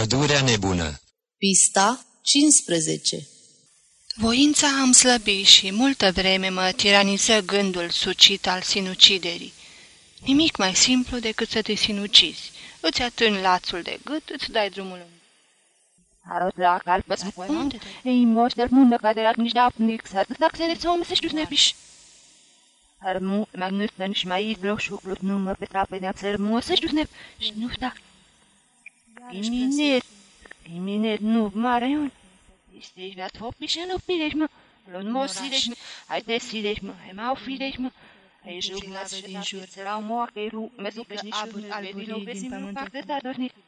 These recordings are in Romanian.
Pădurea nebună Pista 15 Voința am slăbit și multă vreme mă tiraniză gândul sucit al sinuciderii. Nimic mai simplu decât să te sinucizi. Îți atâni lațul de gât, îți dai drumul în Arotla kalpa Unde sakon. Ei moș der munda kaderak nici da apnik sat. Tak se ne som se știu nepiș. Ar mu magnus dan și mai izblo șuclut număr pe trape de apser mu se știu ne. Și nu da. Iminet. Iminet nu mare un. Este viat hopi și nu pideș mă. Lun mo sideș mă. Hai de sideș mă. Hai mau fideș mă. Ai jug la din jur. Serau mo acheru. Mesu pe nici aburi alburii din pământul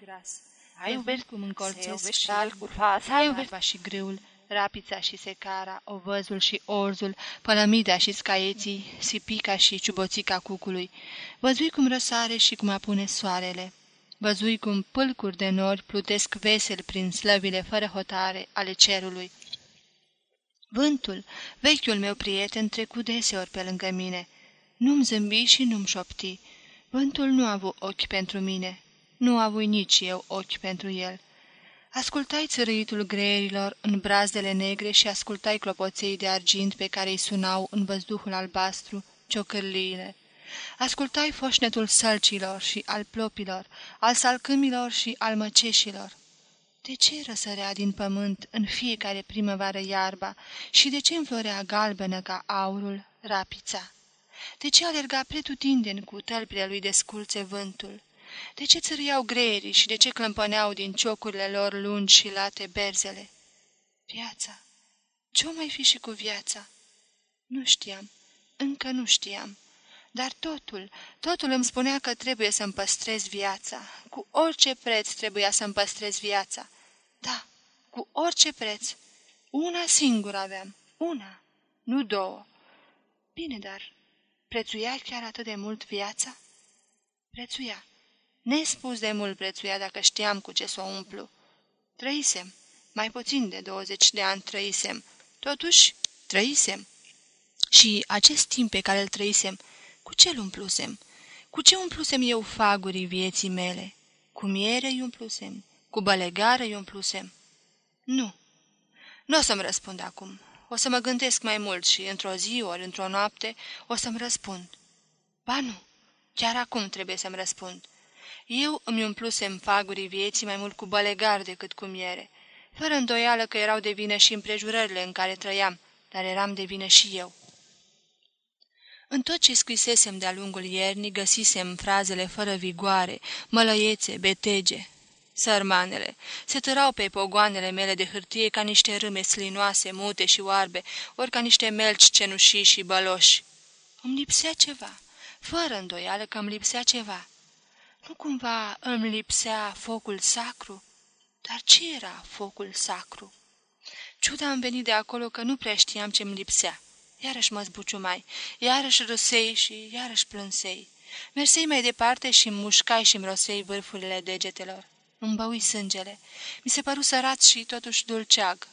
gras. Hai iubesc cum încolțesc și al curfa. Hai iubesc Barba și greul, rapița și secara, ovăzul și orzul, pălămida și scaieții, sipica și ciuboțica cucului. Văzui cum răsare și cum apune soarele. Văzui cum pâlcuri de nori plutesc vesel prin slăvile fără hotare ale cerului. Vântul, vechiul meu prieten, trecu deseori pe lângă mine. Nu-mi zâmbi și nu-mi șopti. Vântul nu a avut ochi pentru mine. Nu a avut nici eu ochi pentru el. Ascultai țărâitul greierilor în brazdele negre și ascultai clopoței de argint pe care îi sunau în văzduhul albastru ciocârliile. Ascultai foșnetul sălcilor și al plopilor, al salcâmilor și al măceșilor. De ce răsărea din pământ în fiecare primăvară iarba și de ce înflorea galbenă ca aurul rapița? De ce alerga pretutindeni cu tălpile lui desculțe vântul? De ce țâriau greierii și de ce clămpăneau din ciocurile lor lungi și late berzele? Viața. Ce-o mai fi și cu viața? Nu știam. Încă nu știam. Dar totul, totul îmi spunea că trebuie să-mi păstrez viața. Cu orice preț trebuia să-mi păstrez viața. Da, cu orice preț. Una singură aveam. Una, nu două. Bine, dar prețuia chiar atât de mult viața? Prețuia. Nespus de mult prețuia dacă știam cu ce să o umplu. Trăisem. Mai puțin de 20 de ani trăisem. Totuși, trăisem. Și acest timp pe care îl trăisem, cu ce îl umplusem? Cu ce umplusem eu fagurii vieții mele? Cu miere îi umplusem? Cu bălegară îi umplusem? Nu. Nu o să-mi răspund acum. O să mă gândesc mai mult și într-o zi ori într-o noapte o să-mi răspund. Ba nu, chiar acum trebuie să-mi răspund. Eu îmi umplusem fagurii vieții mai mult cu bălegar decât cu miere, fără îndoială că erau de vină și împrejurările în care trăiam, dar eram de vină și eu. În tot ce scrisesem de-a lungul iernii, găsisem frazele fără vigoare, mălăiețe, betege. Sărmanele se târau pe pogoanele mele de hârtie ca niște râme slinoase, mute și oarbe, ori ca niște melci cenușii și băloși. Îmi lipsea ceva, fără îndoială că îmi lipsea ceva. Nu cumva îmi lipsea focul sacru? Dar ce era focul sacru? Ciuda am venit de acolo că nu prea știam ce-mi lipsea. Iarăși mă zbuciumai, iarăși râsei și iarăși plânsei. Mersei mai departe și mușcai și rosei vârfurile degetelor. Îmi băui sângele. Mi se păru sărat și totuși dulceag.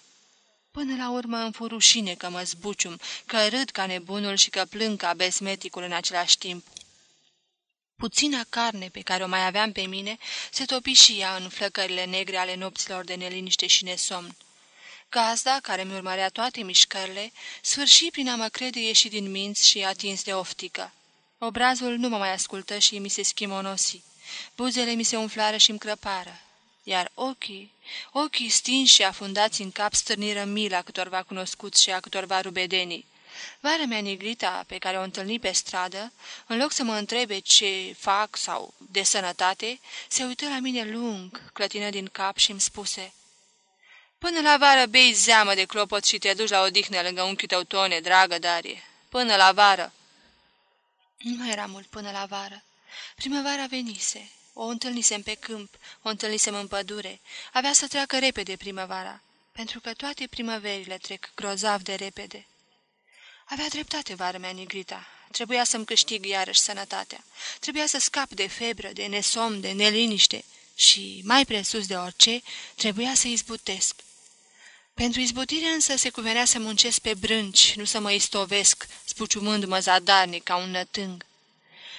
Până la urmă îmi fu rușine că mă zbucium, că râd ca nebunul și că plâng ca besmeticul în același timp. Puțina carne pe care o mai aveam pe mine se topi și ea în flăcările negre ale nopților de neliniște și nesomn. Gazda, care mi urmărea toate mișcările, sfârși prin a mă crede ieși din minți și atins de oftică. Obrazul nu mă mai ascultă și mi se schimonosi. Buzele mi se umflară și îmi crăpară. Iar ochii, ochii stinși și afundați în cap stârniră mila câtorva cunoscuți și a câtorva rubedenii. Vara mea negrita, pe care o întâlni pe stradă, în loc să mă întrebe ce fac sau de sănătate, se uită la mine lung, clătină din cap și îmi spuse Până la vară bei zeamă de clopot și te duci la odihnă lângă unchiul tău tone, dragă Darie. Până la vară. Nu mai era mult până la vară. Primăvara venise. O întâlnisem pe câmp, o întâlnisem în pădure. Avea să treacă repede primăvara, pentru că toate primăverile trec grozav de repede. Avea dreptate, vară mea negrita. Trebuia să-mi câștig iarăși sănătatea. Trebuia să scap de febră, de nesom, de neliniște și, mai presus de orice, trebuia să izbutesc. Pentru izbutire însă se cuvenea să muncesc pe brânci, nu să mă istovesc, spuciumându-mă zadarnic ca un nătâng.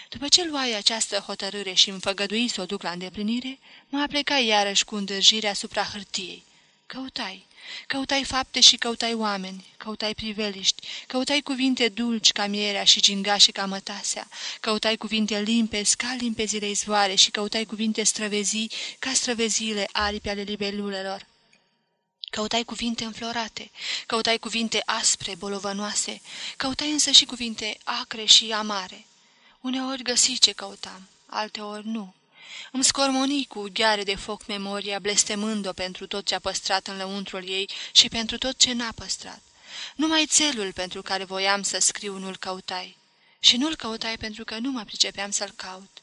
După ce luai această hotărâre și îmi făgădui să o duc la îndeplinire, mă aplecai iarăși cu îndrăjire asupra hârtiei. Căutai, căutai fapte și căutai oameni, căutai priveliști, căutai cuvinte dulci ca mierea și gingașe ca mătasea, căutai cuvinte limpezi ca limpezile izvoare și căutai cuvinte străvezii ca străveziile aripi ale libelulelor. Căutai cuvinte înflorate, căutai cuvinte aspre, bolovănoase, căutai însă și cuvinte acre și amare. Uneori găsi ce căutam, alteori nu. Îmi scormoni cu gheare de foc memoria, blestemând-o pentru tot ce a păstrat în lăuntrul ei și pentru tot ce n-a păstrat. Numai țelul pentru care voiam să scriu nu-l căutai. Și nu-l căutai pentru că nu mă pricepeam să-l caut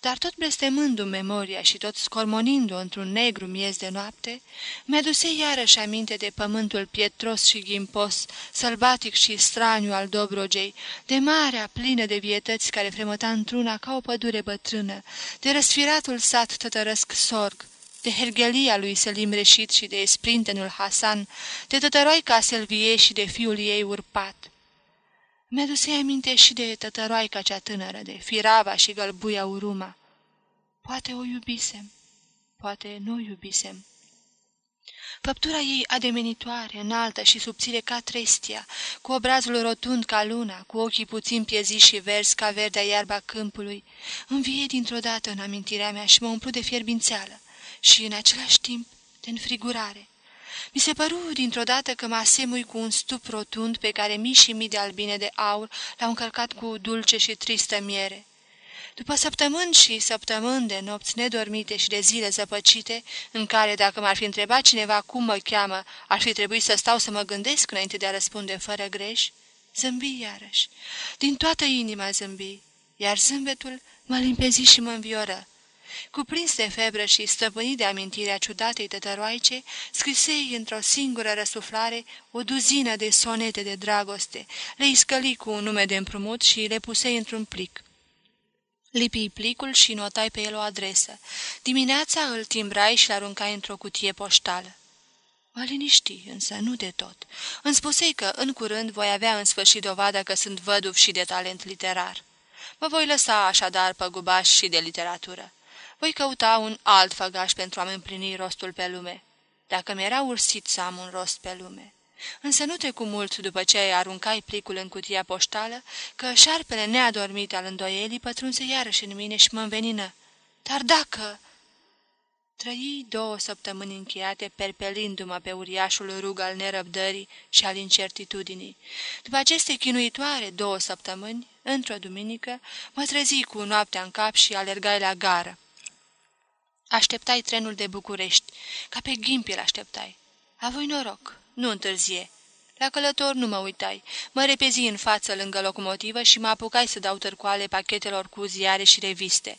dar tot blestemându memoria și tot scormonindu-o într-un negru miez de noapte, mi-aduse iarăși aminte de pământul pietros și ghimpos, sălbatic și straniu al Dobrogei, de marea plină de vietăți care fremăta într-una ca o pădure bătrână, de răsfiratul sat tătărăsc sorg, de hergelia lui Selim Reșit și de sprintenul Hasan, de tătăroica Selvie și de fiul ei urpat, mi-aduse aminte și de tătăroaica cea tânără, de firava și gălbuia uruma. Poate o iubisem, poate nu o iubisem. Făptura ei ademenitoare, înaltă și subțire ca trestia, cu obrazul rotund ca luna, cu ochii puțin piezi și verzi ca verdea iarba câmpului, învie dintr-o dată în amintirea mea și mă umplu de fierbințeală și, în același timp, de înfrigurare. Mi se păru dintr-o dată că mă asemui cu un stup rotund pe care mii și mii de albine de aur l-au încărcat cu dulce și tristă miere. După săptămâni și săptămâni de nopți nedormite și de zile zăpăcite, în care, dacă m-ar fi întrebat cineva cum mă cheamă, ar fi trebuit să stau să mă gândesc înainte de a răspunde fără greș, zâmbi iarăși. Din toată inima zâmbi, iar zâmbetul mă limpezi și mă învioră. Cuprins de febră și stăpânit de amintirea ciudatei tătăroaice, scrisei într-o singură răsuflare o duzină de sonete de dragoste, le iscăli cu un nume de împrumut și le pusei într-un plic. Lipii plicul și notai pe el o adresă. Dimineața îl timbrai și l-aruncai într-o cutie poștală. Mă liniști, însă nu de tot. Îmi spusei că, în curând, voi avea în sfârșit dovadă că sunt văduv și de talent literar. Mă voi lăsa așadar păgubaș și de literatură voi căuta un alt făgaș pentru a-mi împlini rostul pe lume. Dacă mi-era ursit să am un rost pe lume. Însă nu trecu mult după ce aruncai plicul în cutia poștală, că șarpele neadormit al îndoielii pătrunse iarăși în mine și mă învenină. Dar dacă... Trăi două săptămâni încheiate, perpelindu-mă pe uriașul rug al nerăbdării și al incertitudinii. După aceste chinuitoare două săptămâni, într-o duminică, mă trezi cu noaptea în cap și alergai la gară. Așteptai trenul de București, ca pe ghimpil așteptai. Avui noroc, nu întârzie. La călător nu mă uitai. Mă repezi în față lângă locomotivă și mă apucai să dau târcoale pachetelor cu ziare și reviste.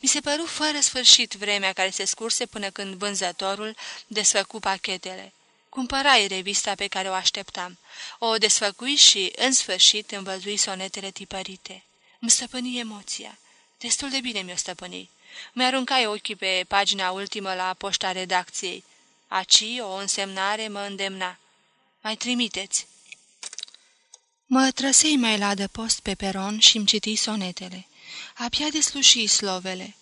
Mi se păru fără sfârșit vremea care se scurse până când vânzătorul desfăcu pachetele. Cumpărai revista pe care o așteptam. O desfăcui și, în sfârșit, învăzui sonetele tipărite. Îmi stăpâni emoția. Destul de bine mi-o stăpâni. Mi-aruncai ochii pe pagina ultimă la poșta redacției. Aci o însemnare mă îndemna. Mai trimiteți. Mă trăsei mai la adăpost pe peron și îmi citi sonetele. Abia desluși slovele.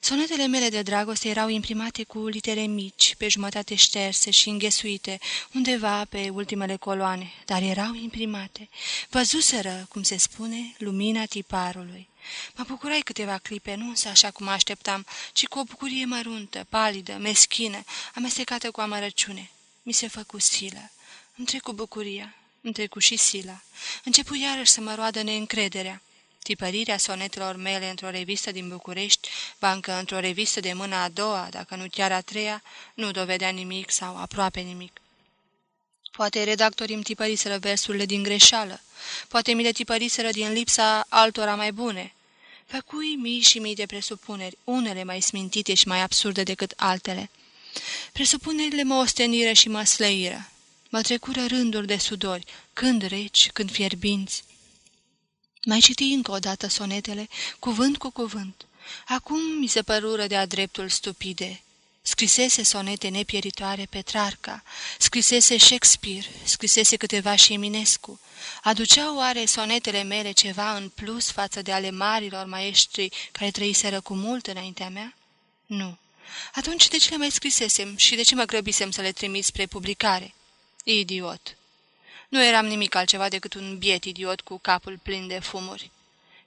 Sonetele mele de dragoste erau imprimate cu litere mici, pe jumătate șterse și înghesuite, undeva pe ultimele coloane, dar erau imprimate. Văzuseră, cum se spune, lumina tiparului. Mă bucurai câteva clipe, nu însă așa cum așteptam, ci cu o bucurie măruntă, palidă, meschină, amestecată cu amărăciune. Mi se făcu silă. Îmi trecu bucuria, îmi trecu și sila. Începu iarăși să mă roadă neîncrederea. Tipărirea sonetelor mele într-o revistă din București, bancă într-o revistă de mâna a doua, dacă nu chiar a treia, nu dovedea nimic sau aproape nimic. Poate redactorii îmi tipăriseră versurile din greșeală, poate mi le tipăriseră din lipsa altora mai bune, Făcui mii și mii de presupuneri, unele mai smintite și mai absurde decât altele. Presupunerile mă osteniră și mă slăiră. Mă trecură rânduri de sudori, când reci, când fierbinți. Mai citi încă o dată sonetele, cuvânt cu cuvânt. Acum mi se părură de-a dreptul stupide. Scrisese sonete nepieritoare Petrarca, scrisese Shakespeare, scrisese câteva și Eminescu. Aduceau oare sonetele mele ceva în plus față de ale marilor maestri care trăiseră cu mult înaintea mea? Nu. Atunci de ce le mai scrisesem și de ce mă grăbisem să le trimit spre publicare? Idiot! Nu eram nimic altceva decât un biet idiot cu capul plin de fumuri.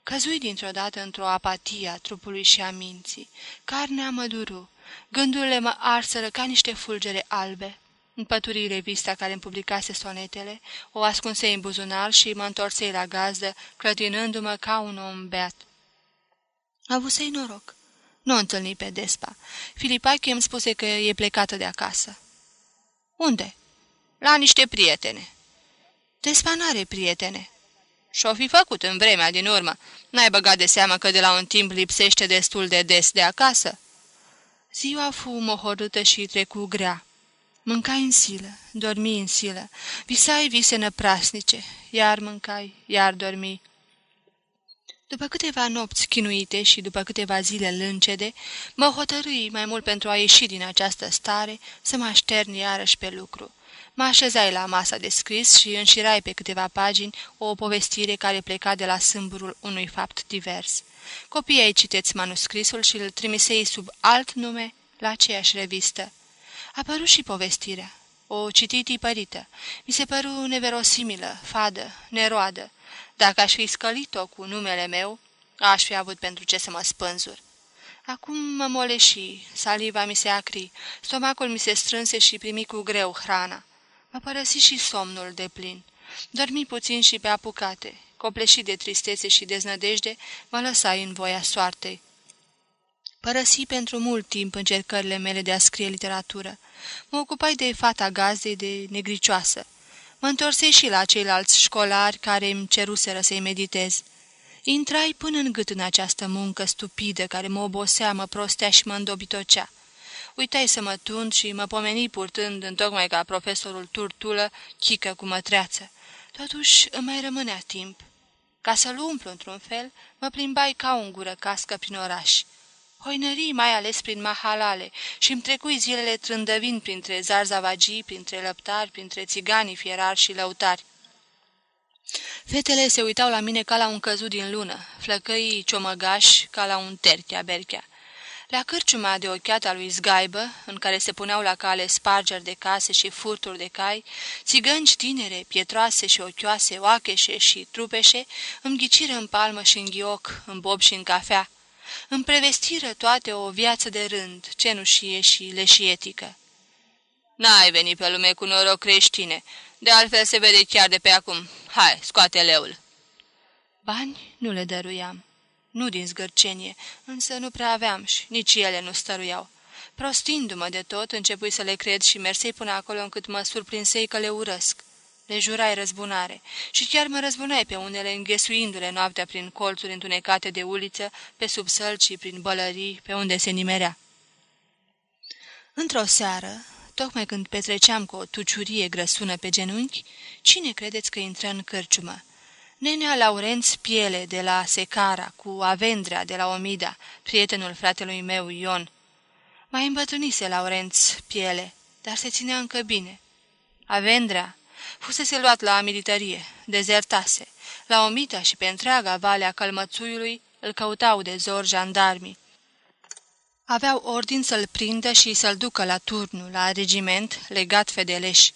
Căzui dintr-o dată într-o apatie a trupului și a minții. Carnea mă duru, gândurile mă arseră ca niște fulgere albe. Împături revista care îmi publicase sonetele, o ascunse în buzunar și mă întorsei la gazdă, clătinându-mă ca un om beat. Avusei noroc. Nu întâlni pe Despa. Filipache îmi spuse că e plecată de acasă. Unde? La niște prietene. Despa n-are prietene. Și-o fi făcut în vremea din urmă. N-ai băgat de seamă că de la un timp lipsește destul de des de acasă? Ziua fu mohorâtă și trecu grea. Mâncai în silă, dormi în silă, visai vise năprasnice, iar mâncai, iar dormi. După câteva nopți chinuite și după câteva zile lâncede, mă hotărâi mai mult pentru a ieși din această stare, să mă aștern iarăși pe lucru. Mă așezai la masa de scris și înșirai pe câteva pagini o povestire care pleca de la sâmburul unui fapt divers. Copiii ai citeți manuscrisul și îl trimisei sub alt nume la aceeași revistă. Apăru și povestirea. O citit tipărită. Mi se păru neverosimilă, fadă, neroadă. Dacă aș fi scălit-o cu numele meu, aș fi avut pentru ce să mă spânzur. Acum mă moleși, saliva mi se acri, stomacul mi se strânse și primi cu greu hrana. Mă părăsi și somnul de plin. Dormi puțin și pe apucate. Copleșit de tristețe și deznădejde, mă lăsai în voia soartei. Părăsi pentru mult timp încercările mele de a scrie literatură. Mă ocupai de fata gazdei de negricioasă. Mă întorsei și la ceilalți școlari care îmi ceruseră să-i meditez. Intrai până în gât în această muncă stupidă care mă obosea, mă prostea și mă îndobitocea. Uitai să mă tund și mă pomeni purtând, întocmai ca profesorul Turtulă, chică cu mătreață. Totuși îmi mai rămânea timp. Ca să-l umplu într-un fel, mă plimbai ca un gură cască prin oraș. Hoinării mai ales prin mahalale și îmi trecui zilele trândăvind printre zarzavagii, printre lăptari, printre țiganii fierari și lăutari. Fetele se uitau la mine ca la un căzut din lună, flăcăii ciomăgași ca la un terchea berchea. La cârciuma de ochiata lui Zgaibă, în care se puneau la cale spargeri de case și furturi de cai, țigănci tinere, pietroase și ochioase, oacheșe și trupeșe, îmi ghiciră în palmă și în ghioc, în bob și în cafea. Îmi prevestiră toate o viață de rând, cenușie și leșietică. N-ai venit pe lume cu noroc creștine, de altfel se vede chiar de pe acum. Hai, scoate leul!" Bani nu le dăruiam nu din zgârcenie, însă nu prea aveam și nici ele nu stăruiau. Prostindu-mă de tot, începui să le cred și mersei până acolo încât mă surprinsei că le urăsc. Le jurai răzbunare și chiar mă răzbunai pe unele înghesuindu-le noaptea prin colțuri întunecate de uliță, pe sub și prin bălării, pe unde se nimerea. Într-o seară, tocmai când petreceam cu o tuciurie grăsună pe genunchi, cine credeți că intră în cârciumă? Nenea Laurenț Piele de la Secara, cu Avendrea de la Omida, prietenul fratelui meu Ion. Mai îmbătrânise Laurenț Piele, dar se ținea încă bine. Avendrea fusese luat la militarie, dezertase. La Omida și pe întreaga valea Călmățuiului îl căutau de zor jandarmii. Aveau ordin să-l prindă și să-l ducă la turnul, la regiment, legat fedeleș.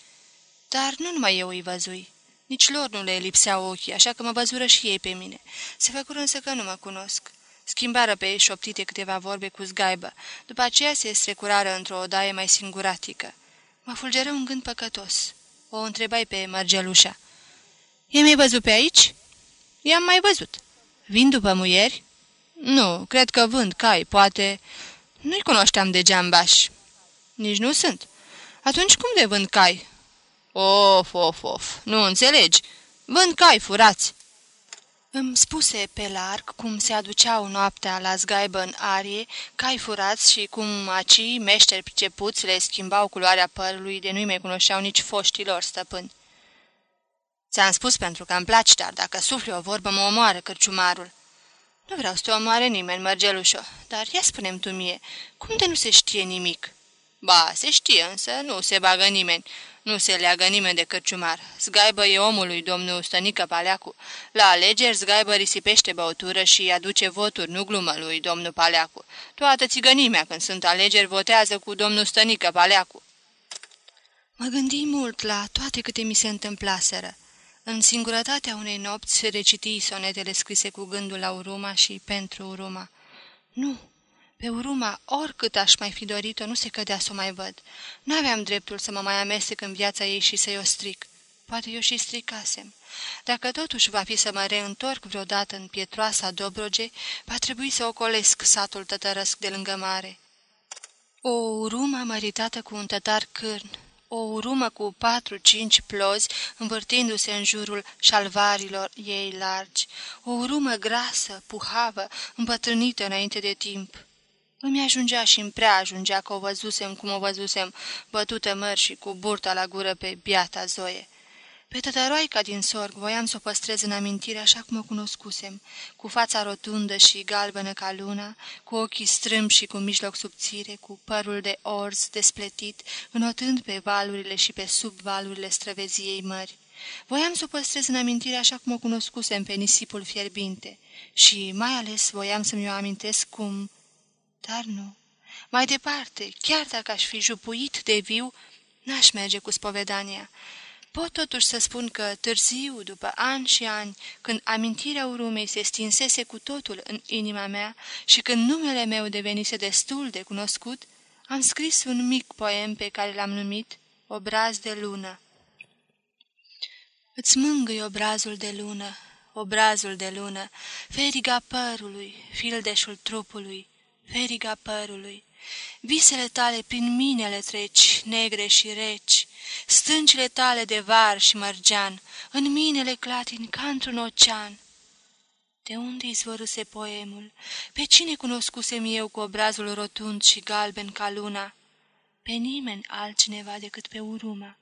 Dar nu numai eu îi văzui. Nici lor nu le lipseau ochii, așa că mă văzură și ei pe mine. Se făcură însă că nu mă cunosc. Schimbară pe ei șoptite câteva vorbe cu zgaibă, după aceea se strecurară într-o odaie mai singuratică. Mă fulgeră un gând păcătos. O întrebai pe mărgelușa. E mai văzut pe aici?" I-am mai văzut." Vin după muieri?" Nu, cred că vând cai, poate... Nu-i cunoșteam de geambaș." Nici nu sunt." Atunci cum de vând cai?" Of, of, of, nu înțelegi. Vând cai furați. Îmi spuse pe larg cum se aduceau noaptea la zgaibă în arie, cai furați și cum acii meșteri pricepuți le schimbau culoarea părului de nu-i mai cunoșeau nici foștilor stăpâni. Ți-am spus pentru că îmi place, dar dacă sufli o vorbă, mă omoară cărciumarul. Nu vreau să te omoare nimeni, mărgelușo, dar ia spunem tu mie, cum de nu se știe nimic?" Ba, se știe însă, nu se bagă nimeni. Nu se leagă nimeni de cărciumar. Zgaibă e omului, domnul Stănică Paleacu. La alegeri, Zgaibă risipește băutură și îi aduce voturi, nu glumă lui domnul Paleacu. Toată țigănimea, când sunt alegeri, votează cu domnul Stănică Paleacu. Mă gândi mult la toate câte mi se întâmplaseră. În singurătatea unei nopți reciti sonetele scrise cu gândul la Uruma și pentru Uruma. Nu, pe uruma, oricât aș mai fi dorit-o, nu se cădea să o mai văd. N-aveam dreptul să mă mai amestec în viața ei și să-i o stric. Poate eu și stricasem. Dacă totuși va fi să mă reîntorc vreodată în pietroasa Dobroge, va trebui să ocolesc satul tătărăsc de lângă mare. O urumă măritată cu un tătar cârn, o urumă cu patru-cinci plozi învârtindu-se în jurul șalvarilor ei largi, o urumă grasă, puhavă, îmbătrânită înainte de timp. Îmi ajungea și îmi prea ajungea că o văzusem cum o văzusem, bătută măr și cu burta la gură pe biata Zoe. Pe tătăroaica din sorg voiam să o păstrez în amintire așa cum o cunoscusem, cu fața rotundă și galbenă ca luna, cu ochii strâmbi și cu mijloc subțire, cu părul de orz despletit, înotând pe valurile și pe sub valurile străveziei mări. Voiam să o păstrez în amintire așa cum o cunoscusem pe nisipul fierbinte și mai ales voiam să-mi o amintesc cum dar nu. Mai departe, chiar dacă aș fi jupuit de viu, n-aș merge cu spovedania. Pot totuși să spun că târziu, după ani și ani, când amintirea urumei se stinsese cu totul în inima mea și când numele meu devenise destul de cunoscut, am scris un mic poem pe care l-am numit Obraz de lună. Îți mângâi obrazul de lună, obrazul de lună, feriga părului, fildeșul trupului, veriga părului. Visele tale prin minele treci, negre și reci, stâncile tale de var și mărgean, în minele clatini ca într-un ocean. De unde izvoruse poemul? Pe cine cunoscusem eu cu obrazul rotund și galben ca luna? Pe nimeni altcineva decât pe uruma.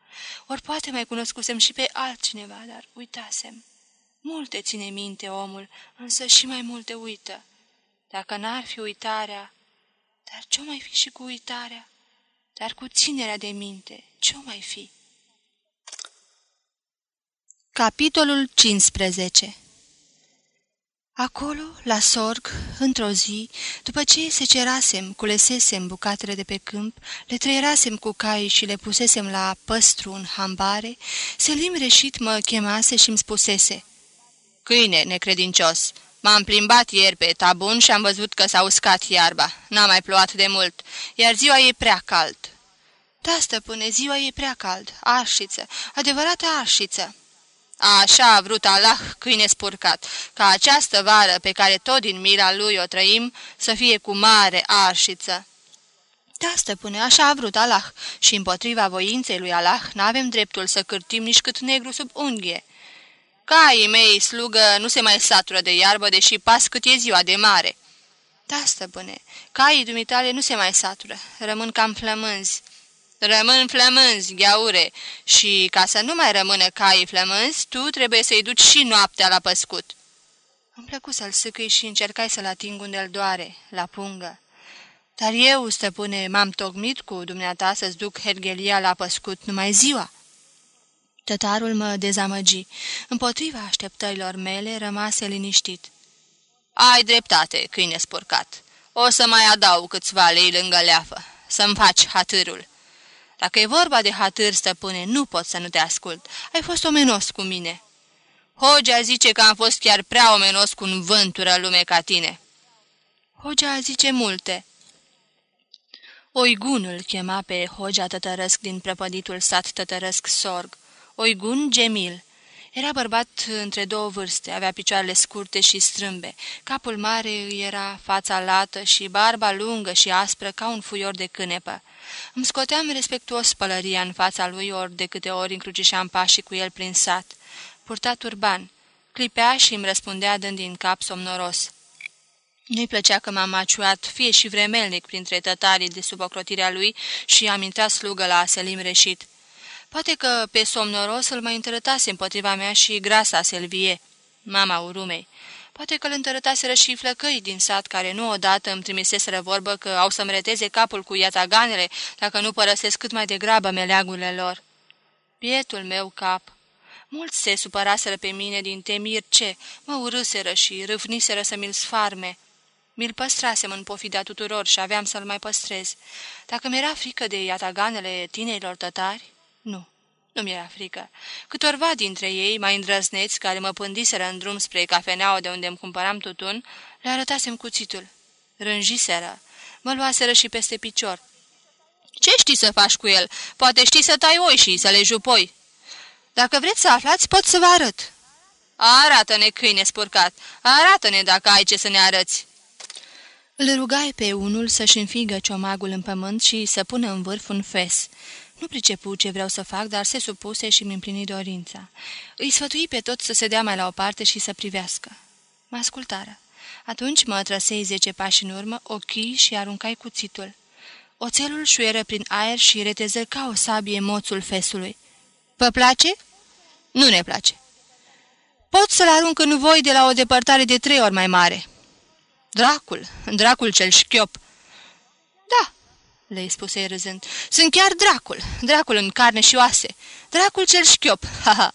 Ori poate mai cunoscusem și pe altcineva, dar uitasem. Multe ține minte omul, însă și mai multe uită. Dacă n-ar fi uitarea, dar ce mai fi și cu uitarea? Dar cu ținerea de minte, ce mai fi? Capitolul 15 Acolo, la sorg, într-o zi, după ce se cerasem, culesesem bucatele de pe câmp, le trăierasem cu cai și le pusesem la păstru în hambare, Selim reșit mă chemase și-mi spusese, Câine, necredincios, M-am plimbat ieri pe tabun și am văzut că s-a uscat iarba. N-a mai plouat de mult, iar ziua e prea cald. Da, stăpâne, ziua e prea cald. Arșiță, adevărată arșiță. Așa a vrut Allah, câine spurcat, ca această vară pe care tot din mila lui o trăim să fie cu mare arșiță. Da, stăpâne, așa a vrut Allah și împotriva voinței lui Allah n-avem dreptul să cârtim nici cât negru sub unghie. Caii mei, slugă, nu se mai satură de iarbă, deși pas cât e ziua de mare." Da, stăpâne, caii dumitale nu se mai satură, rămân cam flămânzi." Rămân flămânzi, gheaure, și ca să nu mai rămână caii flămânzi, tu trebuie să-i duci și noaptea la păscut." Îmi plăcu să-l sâcâi și încercai să-l ating unde-l doare, la pungă. Dar eu, stăpâne, m-am tocmit cu dumneata să-ți duc hergelia la păscut numai ziua." Tătarul mă dezamăgi. Împotriva așteptărilor mele, rămase liniștit. Ai dreptate, câine spurcat. O să mai adaug câțiva lei lângă leafă. Să-mi faci hatârul. Dacă e vorba de hatâr, stăpâne, nu pot să nu te ascult. Ai fost omenos cu mine. Hogea zice că am fost chiar prea omenos cu un vântură lume ca tine. Hogea zice multe. Oigunul chema pe Hogea tătărăsc din prăpăditul sat tătărăsc sorg. Oigun Gemil. Era bărbat între două vârste, avea picioarele scurte și strâmbe, capul mare îi era fața lată și barba lungă și aspră ca un fuior de cânepă. Îmi scoteam respectuos pălăria în fața lui ori de câte ori încrucișeam pașii cu el prin sat. Purta turban. Clipea și îmi răspundea dând din cap somnoros. Nu-i plăcea că m-am maciuat, fie și vremelnic, printre tătarii de sub ocrotirea lui și am intrat slugă la Selim Reșit. Poate că pe somnoros îl mai întărătase împotriva mea și grasa Selvie, mama urumei. Poate că îl întărătaseră și flăcăi din sat care nu odată îmi trimiseseră vorbă că au să-mi reteze capul cu iataganele dacă nu părăsesc cât mai degrabă meleagurile lor. Pietul meu cap! Mulți se supăraseră pe mine din temir ce mă urâseră și râvniseră să mi-l sfarme. Mi-l păstrasem în pofida tuturor și aveam să-l mai păstrez. Dacă mi-era frică de iataganele tinerilor tătari? Nu, nu mi-era frică. Câtorva dintre ei, mai îndrăzneți, care mă pândiseră în drum spre cafeneaua de unde îmi cumpăram tutun, le arătasem cuțitul. Rânjiseră. Mă luaseră și peste picior. Ce știi să faci cu el? Poate știi să tai oi și să le jupoi." Dacă vreți să aflați, pot să vă arăt." Arată-ne, câine spurcat! Arată-ne dacă ai ce să ne arăți!" Îl rugai pe unul să-și înfigă ciomagul în pământ și să pună în vârf un fes. Nu pricepu ce vreau să fac, dar se supuse și mi împlini dorința. Îi sfătui pe tot să se dea mai la o parte și să privească. Mă ascultară. Atunci mă trăsei zece pași în urmă, ochii și aruncai cuțitul. Oțelul șuieră prin aer și reteză ca o sabie moțul fesului. Vă place?" Nu ne place." Pot să-l arunc în voi de la o depărtare de trei ori mai mare." Dracul, dracul cel șchiop." Da," le-i spuse râzând, sunt chiar dracul, dracul în carne și oase, dracul cel șchiop, ha, ha."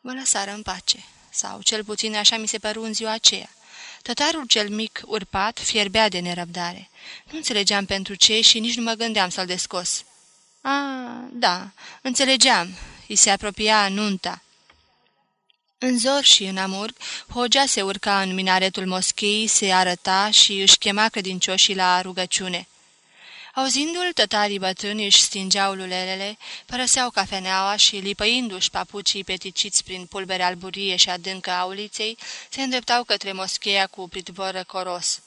Mă lăsară în pace, sau cel puțin așa mi se păru în ziua aceea. Tătarul cel mic, urpat, fierbea de nerăbdare. Nu înțelegeam pentru ce și nici nu mă gândeam să-l descos. A, da, înțelegeam. Îi se apropia nunta. În zor și în amurg, Hogea se urca în minaretul moscheii, se arăta și își chema credincioșii la rugăciune. Auzindu-l, tătarii bătrâni își stingeau lulelele, părăseau cafeneaua și, lipăindu-și papucii peticiți prin pulbere alburie și adâncă a uliței, se îndreptau către moscheea cu pritvoră coros.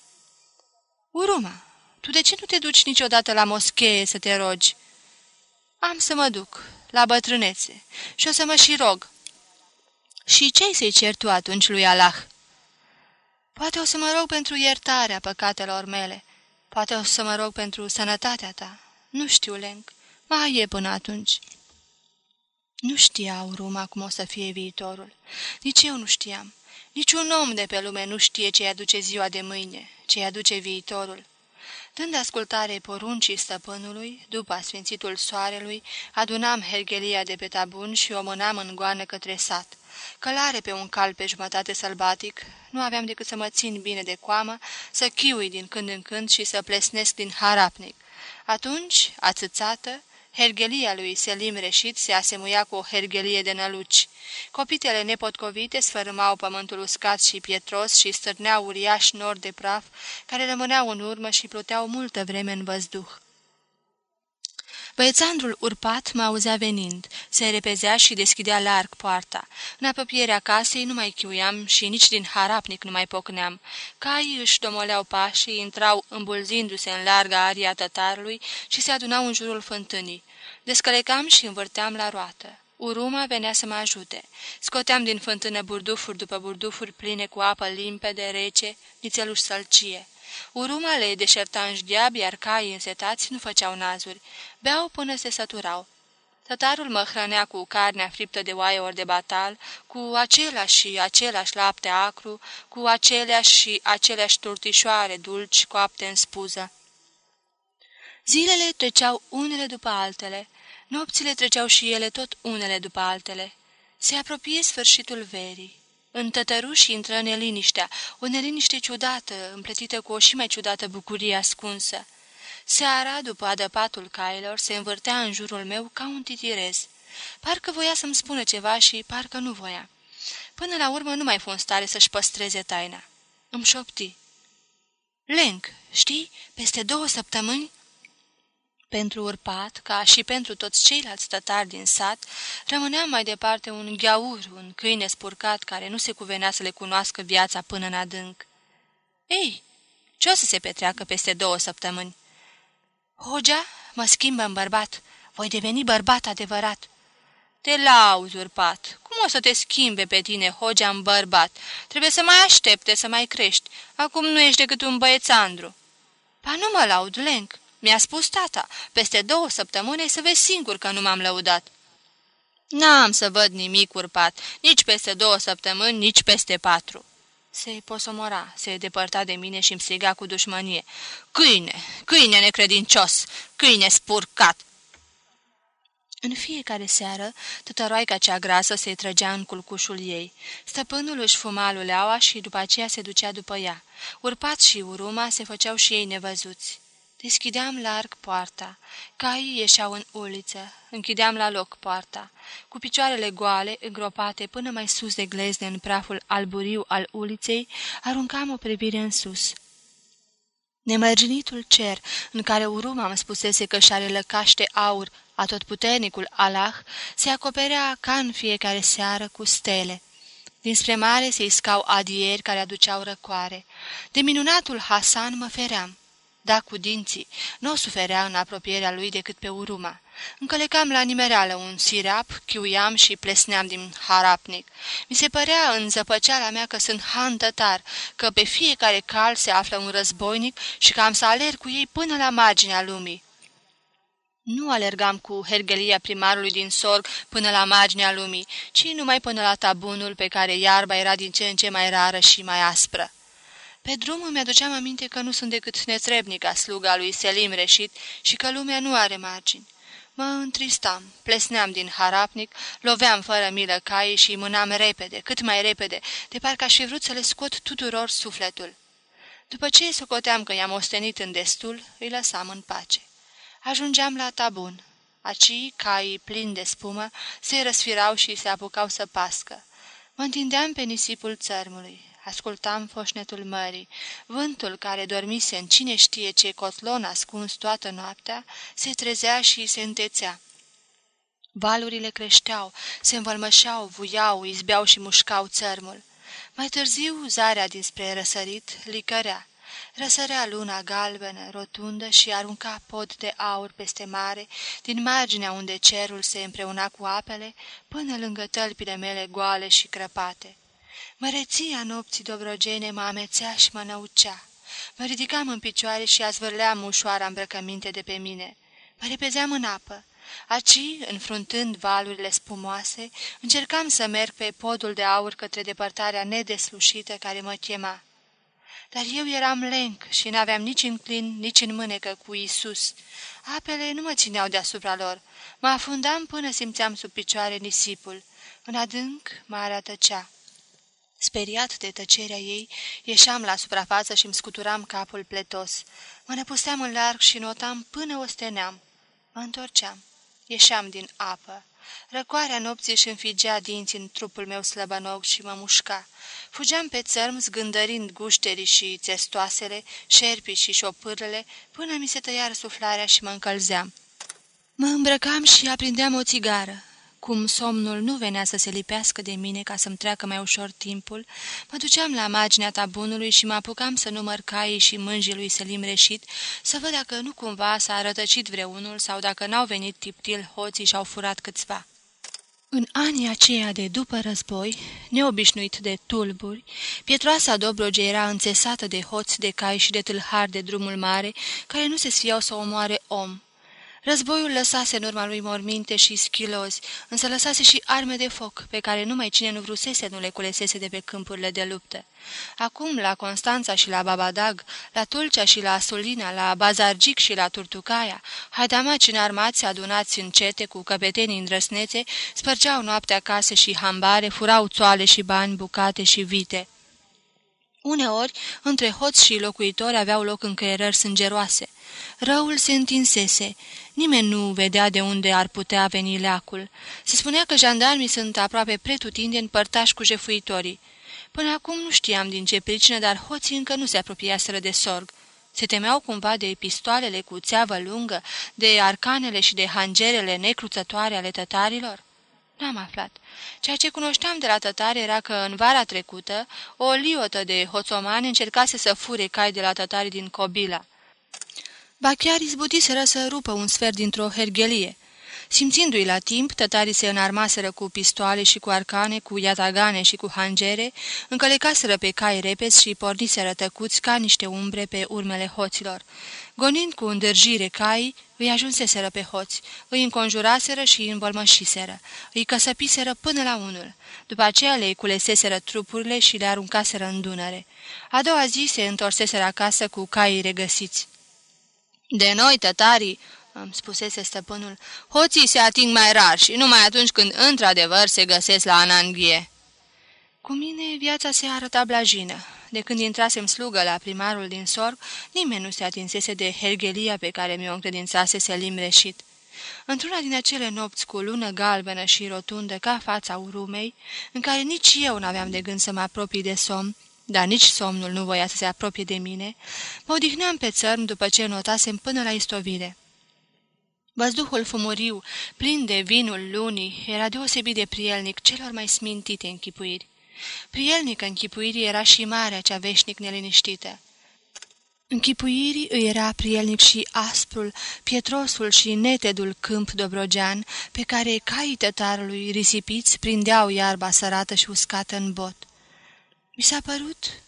Uruma, tu de ce nu te duci niciodată la moschee să te rogi?" Am să mă duc, la bătrânețe, și o să mă și rog." Și ce să-i cer tu atunci lui Allah?" Poate o să mă rog pentru iertarea păcatelor mele. Poate o să mă rog pentru sănătatea ta. Nu știu, Lenk. Mai e până atunci." Nu știau Ruma cum o să fie viitorul. Nici eu nu știam. Niciun om de pe lume nu știe ce-i aduce ziua de mâine, ce-i aduce viitorul. Dând ascultare poruncii stăpânului, după sfințitul soarelui, adunam hergelia de pe tabun și o mânam în goană către sat. Călare pe un cal pe jumătate sălbatic, nu aveam decât să mă țin bine de coamă, să chiui din când în când și să plesnesc din harapnic. Atunci, ațățată, Hergelia lui Selim Reșit se asemuia cu o hergelie de năluci. Copitele nepotcovite sfărâmau pământul uscat și pietros și stârneau uriași nori de praf, care rămâneau în urmă și pluteau multă vreme în văzduh. Băiețandrul urpat mă auzea venind, se repezea și deschidea larg poarta. În apropierea casei nu mai chiuiam și nici din harapnic nu mai pocneam. Caii își domoleau pașii, intrau îmbulzindu-se în larga aria tătarului și se adunau în jurul fântânii. Descălecam și învârteam la roată. Uruma venea să mă ajute. Scoteam din fântână burdufuri după burdufuri pline cu apă limpede, rece, nițeluși sălcie. Uruma le deșerta în șgheab, iar caii însetați nu făceau nazuri. Beau până se săturau. Tătarul mă hrănea cu carnea friptă de oaie ori de batal, cu același și același lapte acru, cu aceleași și aceleași turtișoare dulci coapte în spuză. Zilele treceau unele după altele, nopțile treceau și ele tot unele după altele. Se apropie sfârșitul verii. În tătăruși intră neliniștea, o neliniște ciudată, împletită cu o și mai ciudată bucurie ascunsă. Seara, după adăpatul cailor, se învârtea în jurul meu ca un titirez. Parcă voia să-mi spună ceva și parcă nu voia. Până la urmă nu mai fu în stare să-și păstreze taina. Îmi șopti. Lenk, știi, peste două săptămâni pentru urpat, ca și pentru toți ceilalți tătari din sat, rămânea mai departe un gheaur, un câine spurcat care nu se cuvenea să le cunoască viața până în adânc. Ei, ce o să se petreacă peste două săptămâni? Hogea mă schimbă în bărbat. Voi deveni bărbat adevărat. Te lauzi, urpat. Cum o să te schimbe pe tine Hogea în bărbat? Trebuie să mai aștepte să mai crești. Acum nu ești decât un băiețandru. Pa nu mă laud, Lenk. Mi-a spus tata, peste două săptămâni să vezi singur că nu m-am lăudat. N-am să văd nimic urpat, nici peste două săptămâni, nici peste patru. Se posomora, se depărta de mine și îmi striga cu dușmănie. Câine! Câine necredincios! Câine spurcat! În fiecare seară, tătăroaica cea grasă se trăgea în culcușul ei. Stăpânul își fuma luleaua și după aceea se ducea după ea. Urpat și uruma se făceau și ei nevăzuți. Deschideam larg poarta. Caii ieșeau în uliță. Închideam la loc poarta. Cu picioarele goale, îngropate până mai sus de glezne în praful alburiu al uliței, aruncam o privire în sus. Nemărginitul cer, în care uruma îmi spusese că și-are lăcaște aur atotputernicul Allah, se acoperea ca în fiecare seară cu stele. Dinspre mare se iscau adieri care aduceau răcoare. De minunatul Hasan mă feream da cu dinții, nu o suferea în apropierea lui decât pe uruma. Încălecam la nimereală un sirap, chiuiam și plesneam din harapnic. Mi se părea în zăpăceala mea că sunt han tătar, că pe fiecare cal se află un războinic și că am să alerg cu ei până la marginea lumii. Nu alergam cu hergelia primarului din sorg până la marginea lumii, ci numai până la tabunul pe care iarba era din ce în ce mai rară și mai aspră. Pe drum îmi aduceam aminte că nu sunt decât netrebnica sluga lui Selim Reșit și că lumea nu are margini. Mă întristam, plesneam din harapnic, loveam fără milă caii și mânam repede, cât mai repede, de parcă aș fi vrut să le scot tuturor sufletul. După ce socoteam că i-am ostenit în destul, îi lăsam în pace. Ajungeam la tabun. Aci, caii plini de spumă, se răsfirau și se apucau să pască. Mă întindeam pe nisipul țărmului. Ascultam foșnetul mării. Vântul care dormise în cine știe ce cotlon ascuns toată noaptea, se trezea și se întețea. Valurile creșteau, se învălmășeau, vuiau, izbeau și mușcau țărmul. Mai târziu, zarea dinspre răsărit licărea. Răsărea luna galbenă, rotundă și arunca pod de aur peste mare, din marginea unde cerul se împreuna cu apele, până lângă tălpile mele goale și crăpate. Măreția nopții dobrogene mă amețea și mă năucea. Mă ridicam în picioare și azvârleam ușoara îmbrăcăminte de pe mine. Mă repezeam în apă. Aci, înfruntând valurile spumoase, încercam să merg pe podul de aur către depărtarea nedeslușită care mă chema. Dar eu eram lenc și n-aveam nici în clin, nici în mânecă cu Isus. Apele nu mă țineau deasupra lor. Mă afundam până simțeam sub picioare nisipul. În adânc, marea tăcea. Speriat de tăcerea ei, ieșeam la suprafață și îmi scuturam capul pletos. Mă năpusteam în larg și notam până o steneam. Mă întorceam. Ieșeam din apă. Răcoarea nopții își înfigea dinți în trupul meu slăbănog și mă mușca. Fugeam pe țărm zgândărind gușterii și țestoasele, șerpii și șopârlele, până mi se tăia suflarea și mă încălzeam. Mă îmbrăcam și aprindeam o țigară. Cum somnul nu venea să se lipească de mine ca să-mi treacă mai ușor timpul, mă duceam la marginea tabunului și mă apucam să număr caii și mânjii lui Selim Reșit, să văd dacă nu cumva s-a rătăcit vreunul sau dacă n-au venit tiptil hoții și au furat câțiva. În anii aceia de după război, neobișnuit de tulburi, pietroasa Dobroge era înțesată de hoți, de cai și de tâlhari de drumul mare, care nu se sfiau să omoare om. Războiul lăsase în urma lui morminte și schilozi, însă lăsase și arme de foc, pe care numai cine nu vrusese nu le culesese de pe câmpurile de luptă. Acum, la Constanța și la Babadag, la Tulcea și la Sulina, la Bazargic și la Turtucaia, haidamaci înarmați adunați în cete cu căpetenii îndrăsnețe, spărgeau noaptea case și hambare, furau țoale și bani, bucate și vite. Uneori, între hoți și locuitori aveau loc încăierări sângeroase. Răul se întinsese. Nimeni nu vedea de unde ar putea veni leacul. Se spunea că jandarmii sunt aproape pretutindeni părtași cu jefuitorii. Până acum nu știam din ce pricină, dar hoții încă nu se apropiaseră de sorg. Se temeau cumva de pistoalele cu țeavă lungă, de arcanele și de hangerele necruțătoare ale tătarilor? N-am aflat. Ceea ce cunoșteam de la tătari era că în vara trecută o liotă de hoțomani încercase să fure cai de la tătarii din Cobila. Ba chiar izbutiseră să rupă un sfert dintr-o hergelie. Simțindu-i la timp, tătarii se înarmaseră cu pistoale și cu arcane, cu iatagane și cu hangere, încălecaseră pe cai repezi și porniseră tăcuți ca niște umbre pe urmele hoților. Gonind cu îndârjire caii, îi ajunseseră pe hoți, îi înconjuraseră și îi învolmășiseră, îi căsăpiseră până la unul. După aceea le culeseseră trupurile și le aruncaseră în Dunăre. A doua zi se întorseseră acasă cu caii regăsiți. De noi, tătarii, îmi spusese stăpânul, hoții se ating mai rar și numai atunci când într-adevăr se găsesc la ananghie. Cu mine viața se arăta blajină. De când intrasem slugă la primarul din sorg, nimeni nu se atinsese de hergelia pe care mi-o încredințase Selim Reșit. Într-una din acele nopți cu lună galbenă și rotundă ca fața urumei, în care nici eu n-aveam de gând să mă apropii de somn, dar nici somnul nu voia să se apropie de mine, mă odihneam pe țărm după ce notasem până la istovire. Văzduhul fumuriu, plin de vinul lunii, era deosebit de prielnic celor mai smintite închipuiri. Prielnică închipuirii era și marea cea veșnic neliniștită. Închipuirii îi era prielnic și asprul, pietrosul și netedul câmp dobrogean, pe care caii tătarului risipiți prindeau iarba sărată și uscată în bot. Mi s-a părut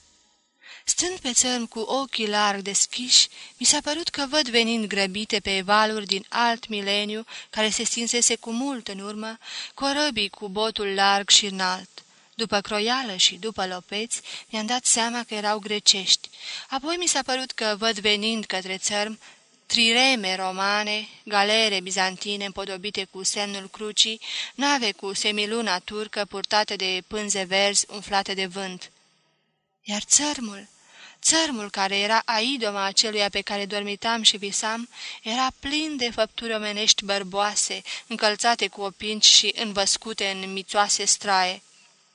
Stând pe țărm cu ochii larg deschiși, mi s-a părut că văd venind grăbite pe valuri din alt mileniu, care se stinsese cu mult în urmă, corăbii cu botul larg și înalt. După croială și după lopeți, mi-am dat seama că erau grecești. Apoi mi s-a părut că văd venind către țărm trireme romane, galere bizantine împodobite cu semnul crucii, nave cu semiluna turcă purtate de pânze verzi umflate de vânt. Iar țărmul, țărmul care era aidoma aceluia pe care dormitam și visam, era plin de făpturi omenești bărboase, încălțate cu opinci și învăscute în mițoase straie.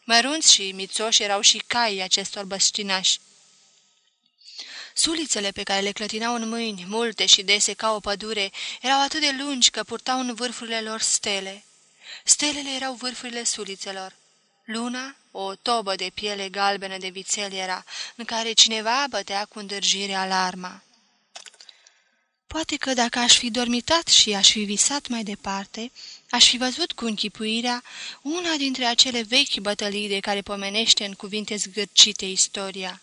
Mărunți și mițoși erau și caii acestor băscinași. Sulițele pe care le clătinau în mâini, multe și dese ca o pădure, erau atât de lungi că purtau în vârfurile lor stele. Stelele erau vârfurile sulițelor. Luna, o tobă de piele galbenă de vițel era, în care cineva bătea cu îndârjire alarma. Poate că dacă aș fi dormitat și aș fi visat mai departe, aș fi văzut cu închipuirea una dintre acele vechi bătălii de care pomenește în cuvinte zgârcite istoria.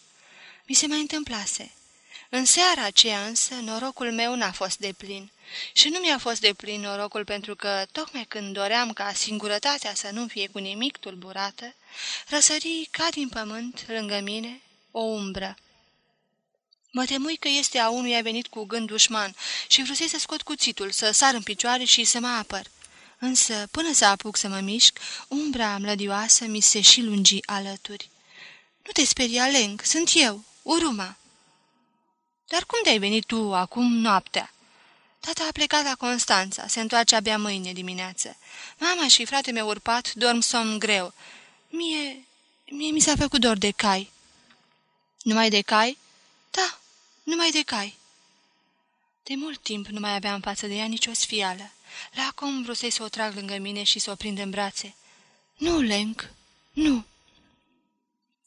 Mi se mai întâmplase. În seara aceea însă, norocul meu n-a fost de plin. Și nu mi-a fost de plin norocul pentru că, tocmai când doream ca singurătatea să nu fie cu nimic tulburată, răsări ca din pământ, lângă mine, o umbră. Mă temui că este a unuia venit cu gând dușman și vrusei să scot cuțitul, să sar în picioare și să mă apăr. Însă, până să apuc să mă mișc, umbra mlădioasă mi se și lungi alături. Nu te speria, Leng, sunt eu, Uruma." Dar cum de-ai venit tu acum noaptea?" Tata a plecat la Constanța, se întoarce abia mâine dimineață. Mama și frate meu urpat dorm somn greu. Mie, mie mi s-a făcut dor de cai." Numai de cai?" Da, numai de cai." De mult timp nu mai aveam față de ea nicio sfială. La acum vrusei să o trag lângă mine și să o prind în brațe. Nu, Lenk, nu."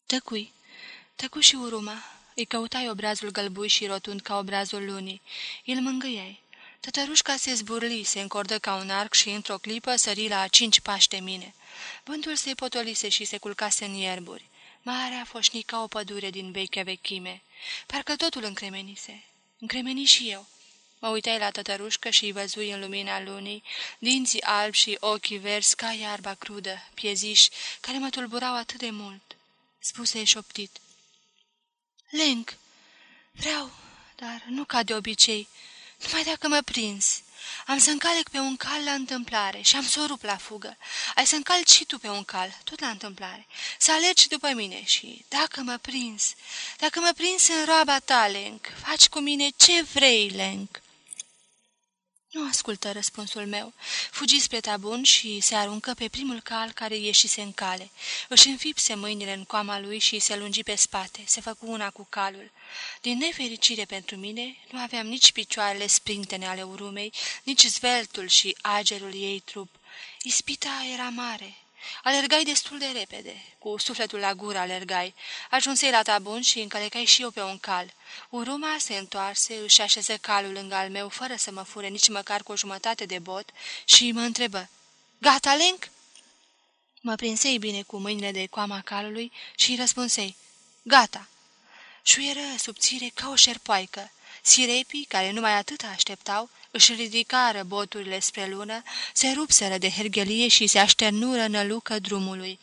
Tăcui, tăcu și uruma. Îi căutai obrazul gălbui și rotund ca obrazul lunii. Îl mângâiai. Tătărușca se zburli, se încordă ca un arc și într-o clipă sări la cinci pași de mine. Vântul se potolise și se culcase în ierburi. Marea foșni ca o pădure din vechea vechime. Parcă totul încremenise. Încremeni și eu. Mă uitai la tătărușcă și îi văzui în lumina lunii, dinții albi și ochii verzi ca iarba crudă, pieziși, care mă tulburau atât de mult. Spuse șoptit. Lenk, vreau, dar nu ca de obicei, numai dacă mă prins. Am să încalec pe un cal la întâmplare și am să o rup la fugă. Ai să încalci și tu pe un cal, tot la întâmplare. Să alergi după mine și, dacă mă prins, dacă mă prins în roaba ta, Lenk, faci cu mine ce vrei, Lenk. Nu ascultă răspunsul meu. Fugi spre tabun și se aruncă pe primul cal care ieșise în cale. Își înfipse mâinile în coama lui și se lungi pe spate. Se făcu una cu calul. Din nefericire pentru mine, nu aveam nici picioarele sprintene ale urumei, nici zveltul și agerul ei trup. Ispita era mare. Alergai destul de repede, cu sufletul la gură alergai. Ajunsei la tabun și încălecai și eu pe un cal. Uruma se întoarse, își așeză calul lângă al meu, fără să mă fure nici măcar cu o jumătate de bot, și mă întrebă, Gata, Lenk?" Mă prinsei bine cu mâinile de coama calului și îi răspunsei, Gata." Șuieră subțire ca o șerpoaică. Sirepii, care numai atât așteptau, își ridicară boturile spre lună, se rupseră de hergelie și se așternură nălucă drumului.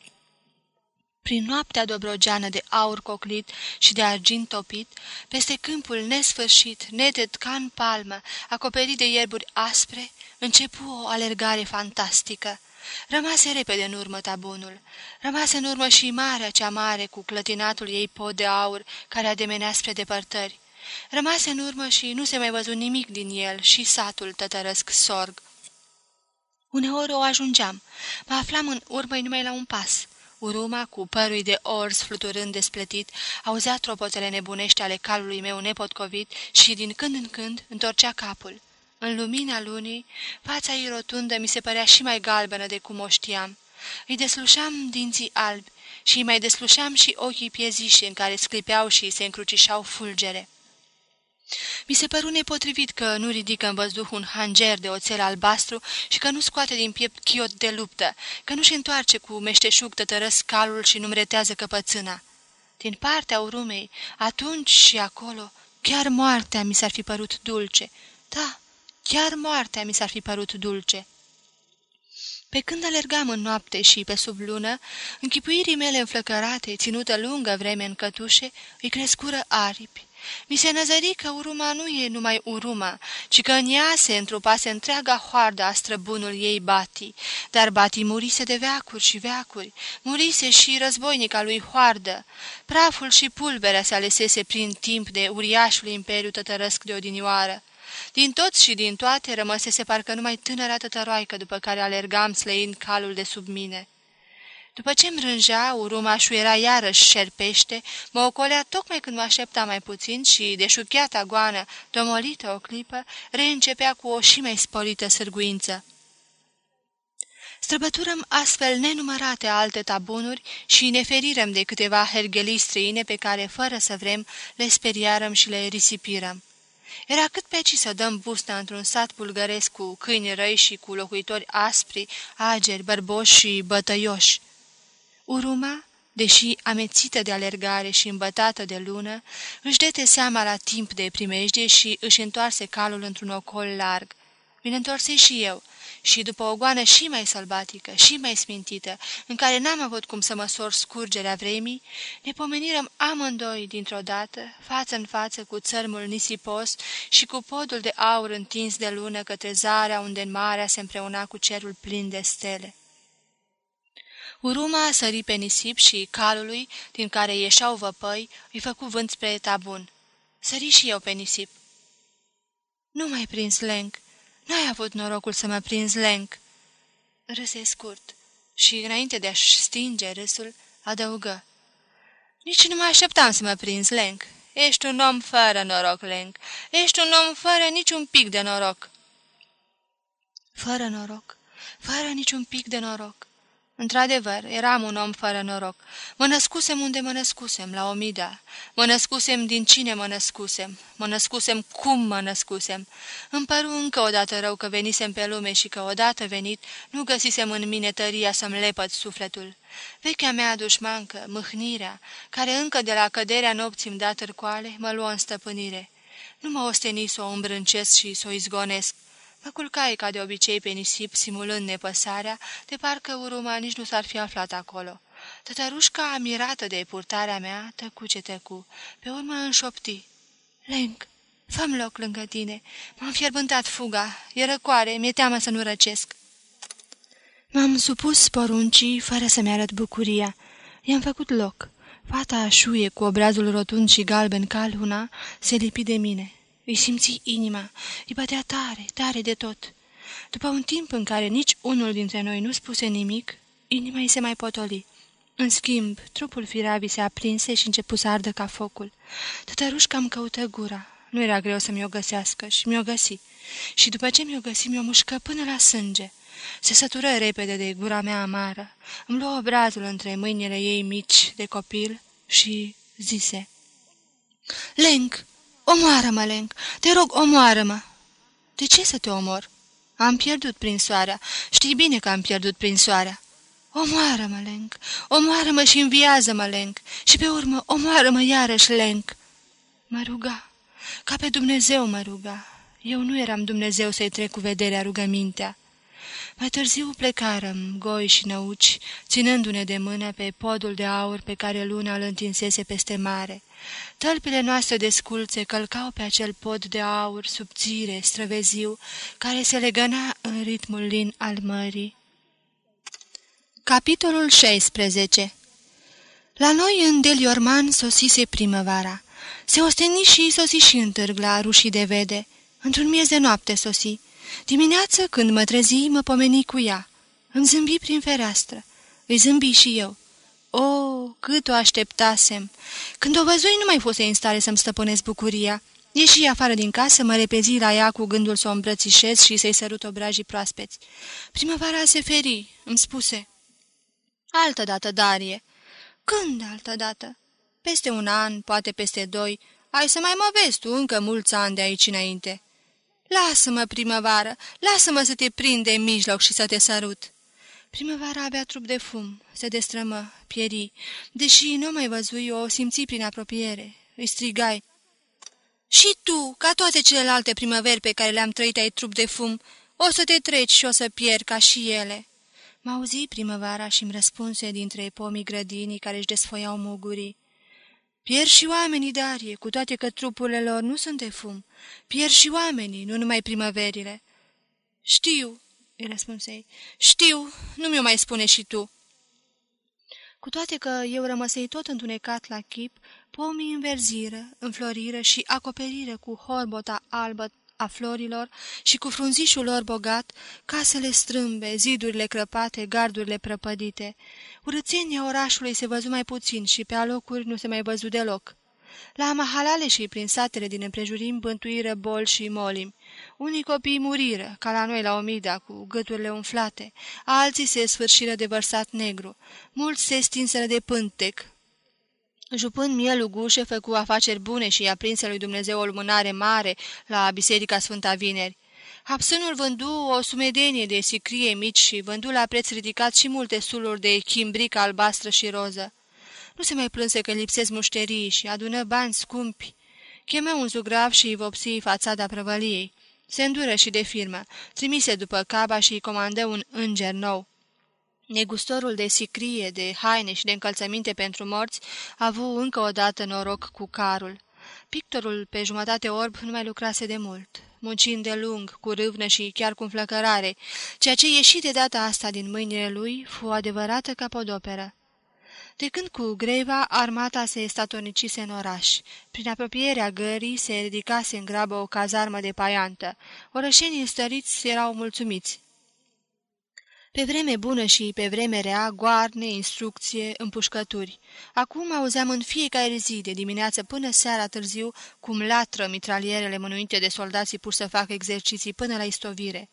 Prin noaptea dobrogeană de aur coclit și de argint topit, peste câmpul nesfârșit, neted ca în palmă, acoperit de ierburi aspre, începu o alergare fantastică. Rămase repede în urmă tabunul. Rămase în urmă și marea cea mare cu clătinatul ei pod de aur care ademenea spre depărtări. Rămase în urmă și nu se mai văzut nimic din el și satul tătărăsc sorg. Uneori o ajungeam. Mă aflam în urmă numai la un pas. Uruma, cu părui de orz fluturând despletit, auzea tropotele nebunești ale calului meu nepotcovit și, din când în când, întorcea capul. În lumina lunii, fața ei rotundă mi se părea și mai galbenă de cum o știam. Îi deslușeam dinții albi și îi mai deslușeam și ochii pieziși în care sclipeau și se încrucișau fulgere. Mi se păru nepotrivit că nu ridică în văzduh un hanger de oțel albastru și că nu scoate din piept chiot de luptă, că nu-și întoarce cu meșteșug tătără scalul și nu mretează căpățâna. Din partea urumei, atunci și acolo, chiar moartea mi s-ar fi părut dulce. Da, chiar moartea mi s-ar fi părut dulce. Pe când alergam în noapte și pe sub lună, închipuirii mele înflăcărate, ținută lungă vreme în cătușe, îi crescură aripi. Mi se năzări că uruma nu e numai uruma, ci că în ea se întrupase întreaga hoardă a străbunul ei Bati, dar Bati murise de veacuri și veacuri, murise și războinica lui hoardă. Praful și pulberea se alesese prin timp de uriașul imperiu tătărăsc de odinioară. Din toți și din toate rămăsese parcă numai tânăra tătăroaică după care alergam slăind calul de sub mine. După ce îmi rângea, urumașul era iarăși șerpește, mă ocolea tocmai când mă aștepta mai puțin și, de șuchiata goană, domolită o clipă, reîncepea cu o și mai sporită sârguință. Străbăturăm astfel nenumărate alte tabunuri și ne ferirăm de câteva hergelii străine pe care, fără să vrem, le speriarăm și le risipirăm. Era cât pe ci să dăm busna într-un sat bulgăresc cu câini răi și cu locuitori aspri, ageri, bărboși și bătăioși. Uruma, deși amețită de alergare și îmbătată de lună, își dete seama la timp de primejdie și își întoarse calul într-un ocol larg. Mi întorse și eu, și după o goană și mai sălbatică, și mai smintită, în care n-am avut cum să măsor scurgerea vremii, ne pomenirăm amândoi dintr-o dată, față în față cu țărmul nisipos și cu podul de aur întins de lună către zarea unde în marea se împreuna cu cerul plin de stele. Uruma sări pe nisip și calului, din care ieșeau văpăi, îi făcu vânt spre tabun. Sări și eu pe nisip. Nu mai prins lenc. N-ai avut norocul să mă prinzi lenc. Râse scurt și, înainte de a-și stinge râsul, adăugă. Nici nu mă așteptam să mă prinzi lenc. Ești un om fără noroc, lenc. Ești un om fără niciun pic de noroc. Fără noroc, fără niciun pic de noroc. Într-adevăr, eram un om fără noroc. Mă născusem unde mă născusem, la Omida. Mă născusem din cine mă născusem. Mă născusem cum mă născusem. Îmi păru încă o dată rău că venisem pe lume și că odată venit nu găsisem în mine tăria să-mi lepăd sufletul. Vechea mea dușmancă, mâhnirea, care încă de la căderea nopții îmi da târcoale, mă luă în stăpânire. Nu mă osteni să o îmbrâncesc și să o izgonesc. Mă culcai ca de obicei pe nisip, simulând nepăsarea, de parcă uruma nici nu s-ar fi aflat acolo. Tătărușca, mirată de purtarea mea, tăcu ce tăcu. Pe urmă înșopti. Lenc, fă loc lângă tine. M-am fierbântat fuga. E răcoare, mi-e teamă să nu răcesc. M-am supus poruncii, fără să-mi arăt bucuria. I-am făcut loc. Fata așuie, cu obrazul rotund și galben ca luna, se lipi de mine. Îi simți inima, îi bătea tare, tare de tot. După un timp în care nici unul dintre noi nu spuse nimic, inima îi se mai potoli. În schimb, trupul firavii se aprinse și începu să ardă ca focul. Tătărușca îmi căută gura. Nu era greu să mi-o găsească și mi-o găsi. Și după ce mi-o găsi, mi-o mușcă până la sânge. Se sătură repede de gura mea amară. Îmi luă obrazul între mâinile ei mici de copil și zise... Lenk, Omoară-mă, Lenk! Te rog, omoară-mă!" De ce să te omor?" Am pierdut prin soarea. Știi bine că am pierdut prin soarea." Omoară-mă, Lenk! Omoară-mă și înviază-mă, Lenk! Și pe urmă, omoară-mă iarăși, Lenk!" Mă ruga, ca pe Dumnezeu mă ruga. Eu nu eram Dumnezeu să-i trec cu vederea rugămintea. Mai târziu plecarăm, goi și năuci, ținându-ne de mână pe podul de aur pe care luna îl întinsese peste mare. Tălpile noastre de sculțe călcau pe acel pod de aur subțire, străveziu, care se legăna în ritmul lin al mării. Capitolul 16 La noi în Deliorman sosise primăvara. Se osteni și sosi și în târg la rușii de vede. Într-un miez de noapte sosi. Dimineață, când mă trezi, mă pomeni cu ea. Îmi zâmbi prin fereastră. Îi zâmbi și eu. O, cât o așteptasem! Când o văzui, nu mai fuse în stare să-mi stăpânesc bucuria. Ieși afară din casă, mă repezi la ea cu gândul să o îmbrățișez și să-i sărut obrajii proaspeți. Primăvara se feri, îmi spuse. Altă dată, Darie. Când altă dată? Peste un an, poate peste doi. Ai să mai mă vezi tu încă mulți ani de aici înainte. Lasă-mă, primăvară, lasă-mă să te prind de mijloc și să te sărut." Primăvara avea trup de fum, se destrămă, pieri. Deși nu mai văzui, o simți prin apropiere. Îi strigai. Și tu, ca toate celelalte primăveri pe care le-am trăit ai trup de fum, o să te treci și o să pierd ca și ele." M auzi primăvara și-mi răspunse dintre pomii grădinii care își desfoiau mugurii. Pierd și oamenii, Darie, cu toate că trupurile lor nu sunt de fum. Pierd și oamenii, nu numai primăverile. Știu, îi răspunsei, știu, nu mi-o mai spune și tu. Cu toate că eu rămăsei tot întunecat la chip, pomii înverziră, înfloriră și acoperiră cu horbota albă a florilor și cu frunzișul lor bogat, casele strâmbe, zidurile crăpate, gardurile prăpădite. Urățenia orașului se văzu mai puțin și pe alocuri nu se mai văzu deloc. La mahalale și prin satele din împrejurim bântuiră bol și molim. Unii copii muriră, ca la noi la Omida, cu gâturile umflate, alții se sfârșiră de vărsat negru, mulți se stinseră de pântec, Jupând mielul gușe, făcu afaceri bune și i-a prins lui Dumnezeu o lumânare mare la Biserica Sfânta Vineri. Hapsânul vându o sumedenie de sicrie mici și vându la preț ridicat și multe suluri de chimbrică albastră și roză. Nu se mai plânse că lipsesc mușterii și adună bani scumpi. Chemă un zugrav și îi vopsi fațada prăvăliei. Se îndură și de firmă, trimise după caba și îi comandă un înger nou. Negustorul de sicrie, de haine și de încălțăminte pentru morți a avut încă o dată noroc cu carul. Pictorul pe jumătate orb nu mai lucrase de mult, muncind de lung, cu râvnă și chiar cu înflăcărare. Ceea ce ieși de data asta din mâinile lui fu o adevărată capodoperă. De când cu greva, armata se statornicise în oraș. Prin apropierea gării se ridicase în grabă o cazarmă de paiantă. Orășenii stăriți erau mulțumiți. Pe vreme bună și pe vreme rea, goarne, instrucție, împușcături. Acum auzeam în fiecare zi, de dimineață până seara târziu, cum latră mitralierele mânuite de soldații pur să facă exerciții până la istovire.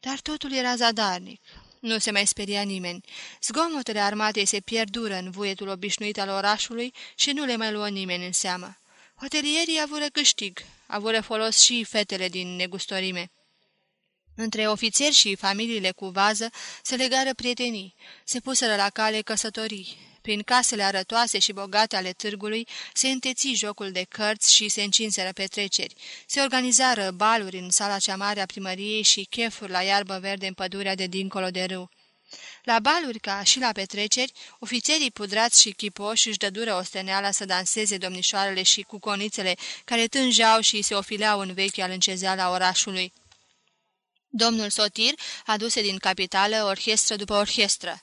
Dar totul era zadarnic. Nu se mai speria nimeni. Zgomotele armatei se pierdură în vuietul obișnuit al orașului și nu le mai luă nimeni în seamă. Hotelierii avură câștig, avură folos și fetele din negustorime. Între ofițeri și familiile cu vază se legară prietenii, se puseră la cale căsătorii. Prin casele arătoase și bogate ale târgului se înteți jocul de cărți și se încinseră petreceri. Se organizară baluri în sala cea mare a primăriei și chefuri la iarbă verde în pădurea de dincolo de râu. La baluri ca și la petreceri, ofițerii pudrați și chipoși își dădură osteneala să danseze domnișoarele și cuconițele care tângeau și se ofileau în vechea lâncezeala orașului. Domnul Sotir aduse din capitală orchestră după orchestră.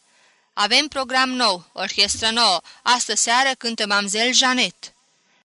Avem program nou, orchestră nouă. Astă seară cântă mamzel Janet."